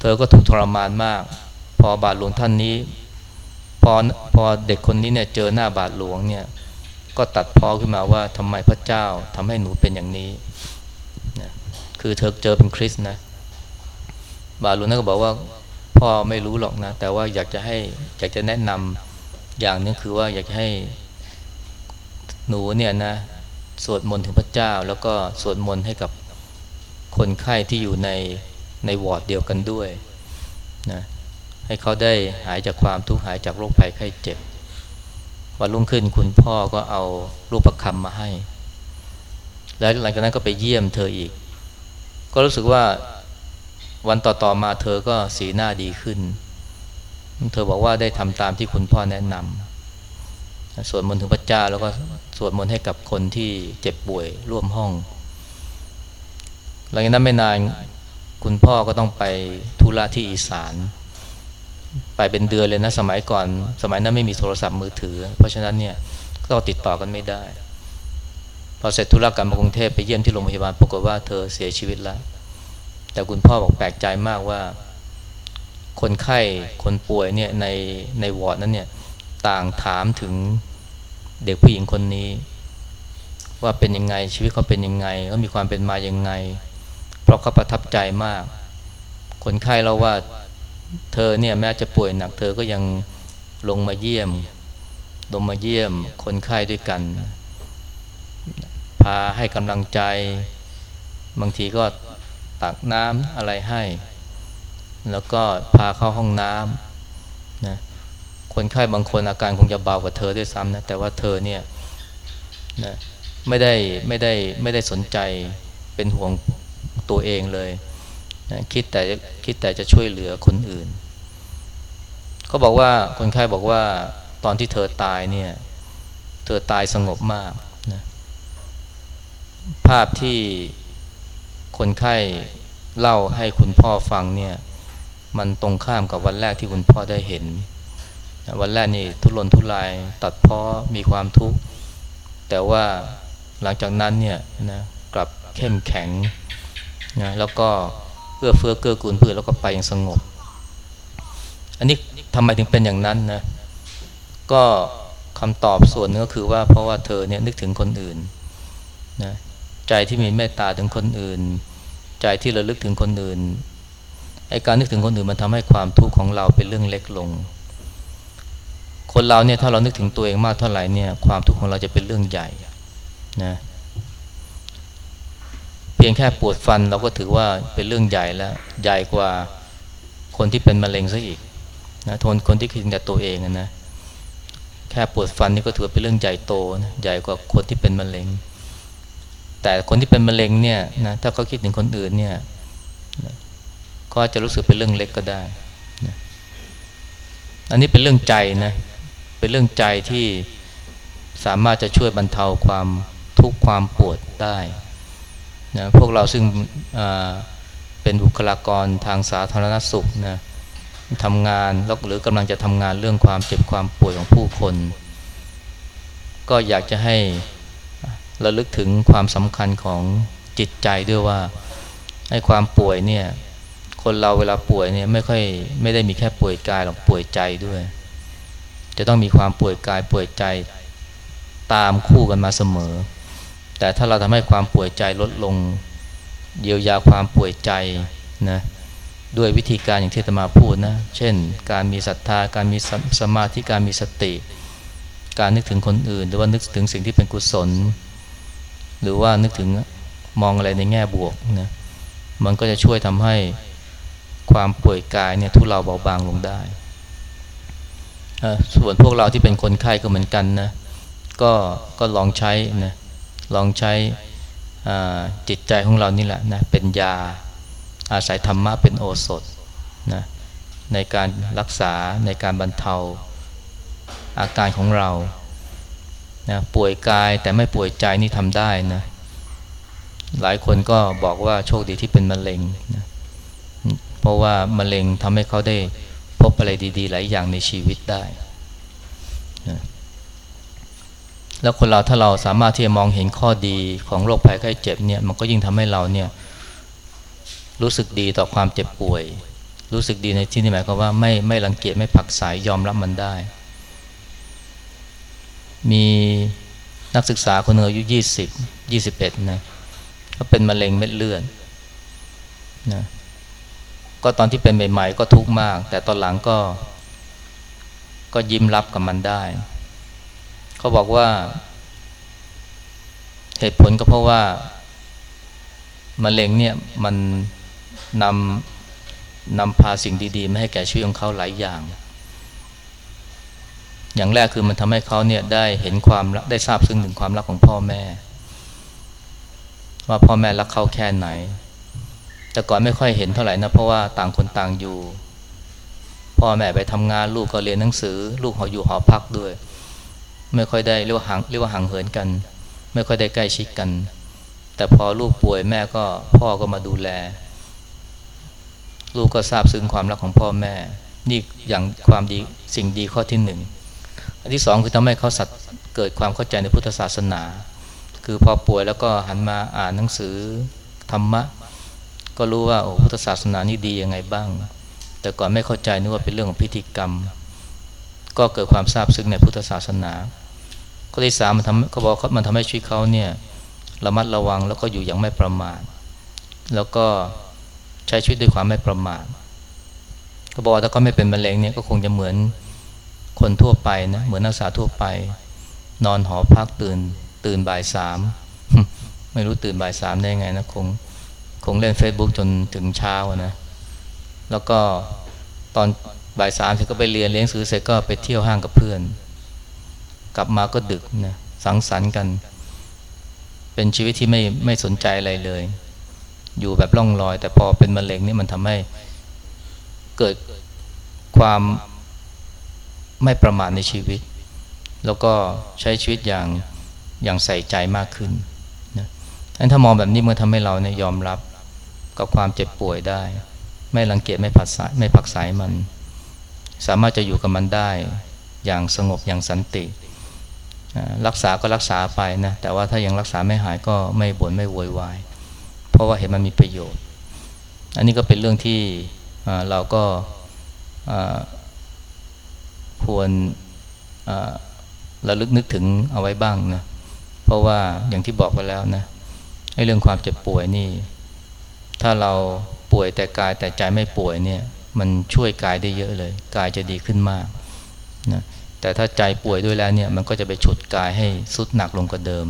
เธอก็ถูกทรมานมาก พอบาทหลวงท่านนี้ อพอเด็กคนนี้เนี่ยเจอหน้าบาทหลวงเนี่ย ก็ตัดพ้อขึ้นมาว่าทำไมพระเจ้าทำให้หนูเป็นอย่างนี้นะคือเธอเจอเป็นคริสนะ บาทหลวงท่นก็บอกว่าพ่อไม่รู้หรอกนะ แต่ว่าอยากจะให้อยากจะแนะนำอย่างนึงคือว่าอยากจะให้หนูเนี่ยนะสวดมนต์ถึงพระเจ้า แล้วก็สวดมนต์ให้กับคนไข้ที่อยู่ในในวอร์ดเดียวกันด้วยนะ ให้เขาได้หายจากความทุกข์หายจากโรคภัยไข้เจ็บ วันรุ่งขึ้นคุณพ่อก็เอารูปประคำมาให้ แล้วหลังจากนั้นก็ไปเยี่ยมเธออีก ก็รู้สึกว่าวันต่อๆมาเธอก็สีหน้าดีขึ้น เธอบอกว่าได้ทำตามที่คุณพ่อแนะนำสวดมนต์ถึงพระเจ้าแล้วก็สวดมนต์ให้กับคนที่เจ็บป่วยร่วมห้อง หลังจากนั้นไม่นานคุณพ่อก็ต้องไปธุระที่อีสาน ไปเป็นเดือนเลยนะสมัยก่อน สมัยนั้นไม่มีโทรศัพท์มือถือ เพราะฉะนั้นเนี่ยก็ติดต่อกันไม่ได้ พอเสร็จธุระกรรมากรุงเทพไปเยี่ยมที่โรงพยาบาลปรากฏว่าเธอเสียชีวิตแล้ว แต่คุณพ่อบอกแปลกใจมากว่า คนไข้คนป่วยเนี่ยในในวอร์ดนั้นเนี่ยต่างถามถึงเด็กผู้หญิงคนนี้ ว่าเป็นยังไงชีวิตเขาเป็นยังไงเขามีความเป็นมายังไง เพราะเขาประทับใจมาก คนไข้เราว่า เธอเนี่ยแม้จะป่วยหนักเธอก็ยังลงมาเยี่ยม ลงมาเยี่ยมคนไข้ด้วยกัน พาให้กำลังใจ บางทีก็ตักน้ำอะไรให้ แล้วก็พาเข้าห้องน้ำนะคนไข้บางคนอาการคงจะเบากว่าเธอด้วยซ้ำนะแต่ว่าเธอเนี่ยนะไม่ได้ไม่ได้ไม่ได้สนใจเป็นห่วงตัวเองเลย นะคิดแต่คิดแต่จะช่วยเหลือคนอื่นเขาบอกว่าคนไข้บอกว่าตอนที่เธอตายเนี่ย เธอตายสงบมากนะภาพที่คนไข้เล่าให้คุณพ่อฟังเนี่ย มันตรงข้ามกับวันแรกที่คุณพ่อได้เห็น วันแรกนี่ทุรนทุรายตัดพ้อมีความทุกข์ แต่ว่าหลังจากนั้นเนี่ยนะกลับเข้มแข็งนะแล้วก็ เอื้อเฟื้อเกื้อกูลเพื่อแล้วก็ไปอย่างสงบ อันนี้ทำไมถึงเป็นอย่างนั้นนะ ก็คำตอบส่วนนึงก็คือว่าเพราะว่าเธอเนี่ยนึกถึงคนอื่นนะใจที่มีเมตตาถึงคนอื่น ใจที่ระลึกถึงคนอื่นไอการนึกถึงคนอื่นมันทำให้ความทุกข์ของเราเป็นเรื่องเล็กลง คนเราเนี่ยถ้าเรานึกถึงตัวเองมากเท่าไหร่เนี่ยความทุกข์ของเราจะเป็นเรื่องใหญ่นะเพียงแค่ปวดฟันเราก็ถือว่าเป็นเรื่องใหญ่แล้ว ใหญ่กว่าคนที่เป็นมะเร็งซะอีกนะทนคนที่คิดแต่ตัวเองนะแค่ปวดฟันนี่ก็ถือเป็นเรื่องใหญ่โตนะใหญ่กว่าคนที่เป็นมะเร็ง แต่คนที่เป็นมะเร็งเนี่ยนะถ้าเขาคิดถึงคนอื่นเนี่ยก็จะรู้สึกเป็นเรื่องเล็กก็ได้นะอันนี้เป็นเรื่องใจนะเป็นเรื่องใจที่สามารถจะช่วยบรรเทาความทุกข์ความปวดได้ นะพวกเราซึ่งเป็นบุคลากรทางสาธารณสุขนะทำงานหรือกำลังจะทำงานเรื่องความเจ็บความป่วยของผู้คน ก็อยากจะให้ระลึกถึงความสำคัญของจิตใจด้วยว่าให้ความป่วยเนี่ยคนเราเวลาป่วยเนี่ยไม่ค่อยไม่ได้มีแค่ป่วยกายหรอกป่วยใจด้วย จะต้องมีความป่วยกายป่วยใจตามคู่กันมาเสมอ แต่ถ้าเราทำให้ความป่วยใจลดลง เยียวยาความป่วยใจนะด้วยวิธีการอย่างที่ตมาพูดนะ เช่น การมีศรัทธา การมีสมาธิ การมีสติ การนึกถึงคนอื่น หรือว่านึกถึงสิ่งที่เป็นกุศล หรือว่านึกถึงมองอะไรในแง่บวกนะ มันก็จะช่วยทำให้ความป่วยกายเนี่ยทุเลาเบาบางลงได้ ส่วนพวกเราที่เป็นคนไข้ก็เหมือนกันนะ ก็ก็ลองใช้นะ ลองใช้จิตใจของเรานี่แหละนะเป็นยาอาศัยธรรมะเป็นโอสถนะในการรักษาในการบรรเทาอาการของเรานะป่วยกายแต่ไม่ป่วยใจนี่ทำได้นะหลายคนก็บอกว่าโชคดีที่เป็นมะเร็งนะเพราะว่ามะเร็งทำให้เขาได้พบอะไรดี ๆ หลายอย่างในชีวิตได้นะ แล้วคนเราถ้าเราสามารถที่จะมองเห็นข้อดีของโรคภัยไข้เจ็บเนี่ยมันก็ยิ่งทำให้เราเนี่ยรู้สึกดีต่อความเจ็บป่วย รู้สึกดีในที่นี้หมายความว่าไม่ไม่รังเกียจไม่ผักสายยอมรับมันได้ มีนักศึกษาคนหนึ่งอายุยี่สิบยี่สิบเอ็ดนะก็เป็นมะเร็งเม็ดเลือดนะก็ตอนที่เป็นใหม่ ๆ ก็ทุกข์มาก แต่ตอนหลังก็ ก็ยิ้มรับกับมันได้ เขาบอกว่า เหตุผลก็เพราะว่ามะเร็งเนี่ยมันนำนำพาสิ่งดีๆมาให้แก่ชีวิตของเขาหลายอย่าง อย่างแรกคือมันทำให้เขาเนี่ยได้เห็นความได้ทราบซึ้งถึงความรักของพ่อแม่ ว่าพ่อแม่รักเขาแค่ไหน แต่ก่อนไม่ค่อยเห็นเท่าไหร่นะเพราะว่าต่างคนต่างอยู่ พ่อแม่ไปทำงานลูกก็เรียนหนังสือ ลูกหออยู่หอพักด้วย ไม่ค่อยได้เรียกว่าห่างเรียกว่าห่างเหินกัน ไม่ค่อยได้ใกล้ชิดกัน แต่พอลูกป่วยแม่ก็พ่อก็มาดูแล ลูกก็ทราบซึ้งความรักของพ่อแม่ นี่อย่างความดีสิ่งดีข้อที่หนึ่งอันที่สองคือทำให้เขาสัตเกิดความเข้าใจในพุทธศาสนา คือพอป่วยแล้วก็หันมาอ่านหนังสือธรรมะ ก็รู้ว่าโอ้พุทธศาสนานี่ดียังไงบ้าง แต่ก่อนไม่เข้าใจนึกว่าเป็นเรื่องของพิธีกรรม ก็เกิดความทราบซึ้งในพุทธศาสนาข้อที่สามมันทำเขาบอกมันทำให้ชีวิตเขาเนี่ยระมัดระวังแล้วก็อยู่อย่างไม่ประมาทแล้วก็ใช้ชีวิตด้วยความไม่ประมาทก็บอกว่าถ้าเขาไม่เป็นมะเร็งเนี่ยก็คงจะเหมือนคนทั่วไปนะเหมือนนักศึกษาทั่วไป นอนหอพักตื่น ตื่นบ่ายสามไม่รู้ตื่นบ่ายสามได้ไงนะคงคงเล่น Facebook จนถึงเช้านะแล้วก็ตอน บ่ายสามเสร็จก็ไปเรียนเลี้ยงสือเสร็จก็ไปเที่ยวห้างกับเพื่อน กลับมาก็ดึกนะสังสรรค์กัน เป็นชีวิตที่ไม่ไม่สนใจอะไรเลย อยู่แบบล่องลอย แต่พอเป็นมะเร็งนี่มันทำให้เกิดความไม่ประมาทในชีวิต แล้วก็ใช้ชีวิตอย่างอย่างใส่ใจมากขึ้นนะถ้ามองแบบนี้มันทำให้เราเนี่ยยอมรับกับความเจ็บป่วยได้ ไม่รังเกียจไม่ผัดสายไม่ผักสายมัน สามารถจะอยู่กับมันได้อย่างสงบอย่างสันติ รักษาก็รักษาไปนะ แต่ว่าถ้ายังรักษาไม่หายก็ไม่บ่นไม่โวยวาย เพราะว่าเห็นมันมีประโยชน์ อันนี้ก็เป็นเรื่องที่เราก็ควรระลึกนึกถึงเอาไว้บ้างนะ เพราะว่าอย่างที่บอกไปแล้วนะไอ้เรื่องความเจ็บป่วยนี่ ถ้าเราป่วยแต่กายแต่ใจไม่ป่วยเนี่ย มันช่วยกายได้เยอะเลย กายจะดีขึ้นมากนะแต่ถ้าใจป่วยด้วยแล้วเนี่ยมันก็จะไปฉุดกายให้สุดหนักลงกว่าเดิม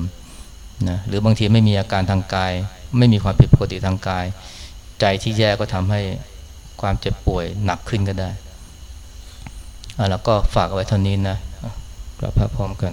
นะหรือบางทีไม่มีอาการทางกาย ไม่มีความผิดปกติทางกาย ใจที่แย่ก็ทำให้ความเจ็บป่วยหนักขึ้นก็ได้แล้วก็ฝากเอาไว้เท่านี้นะกลับพร้อมกัน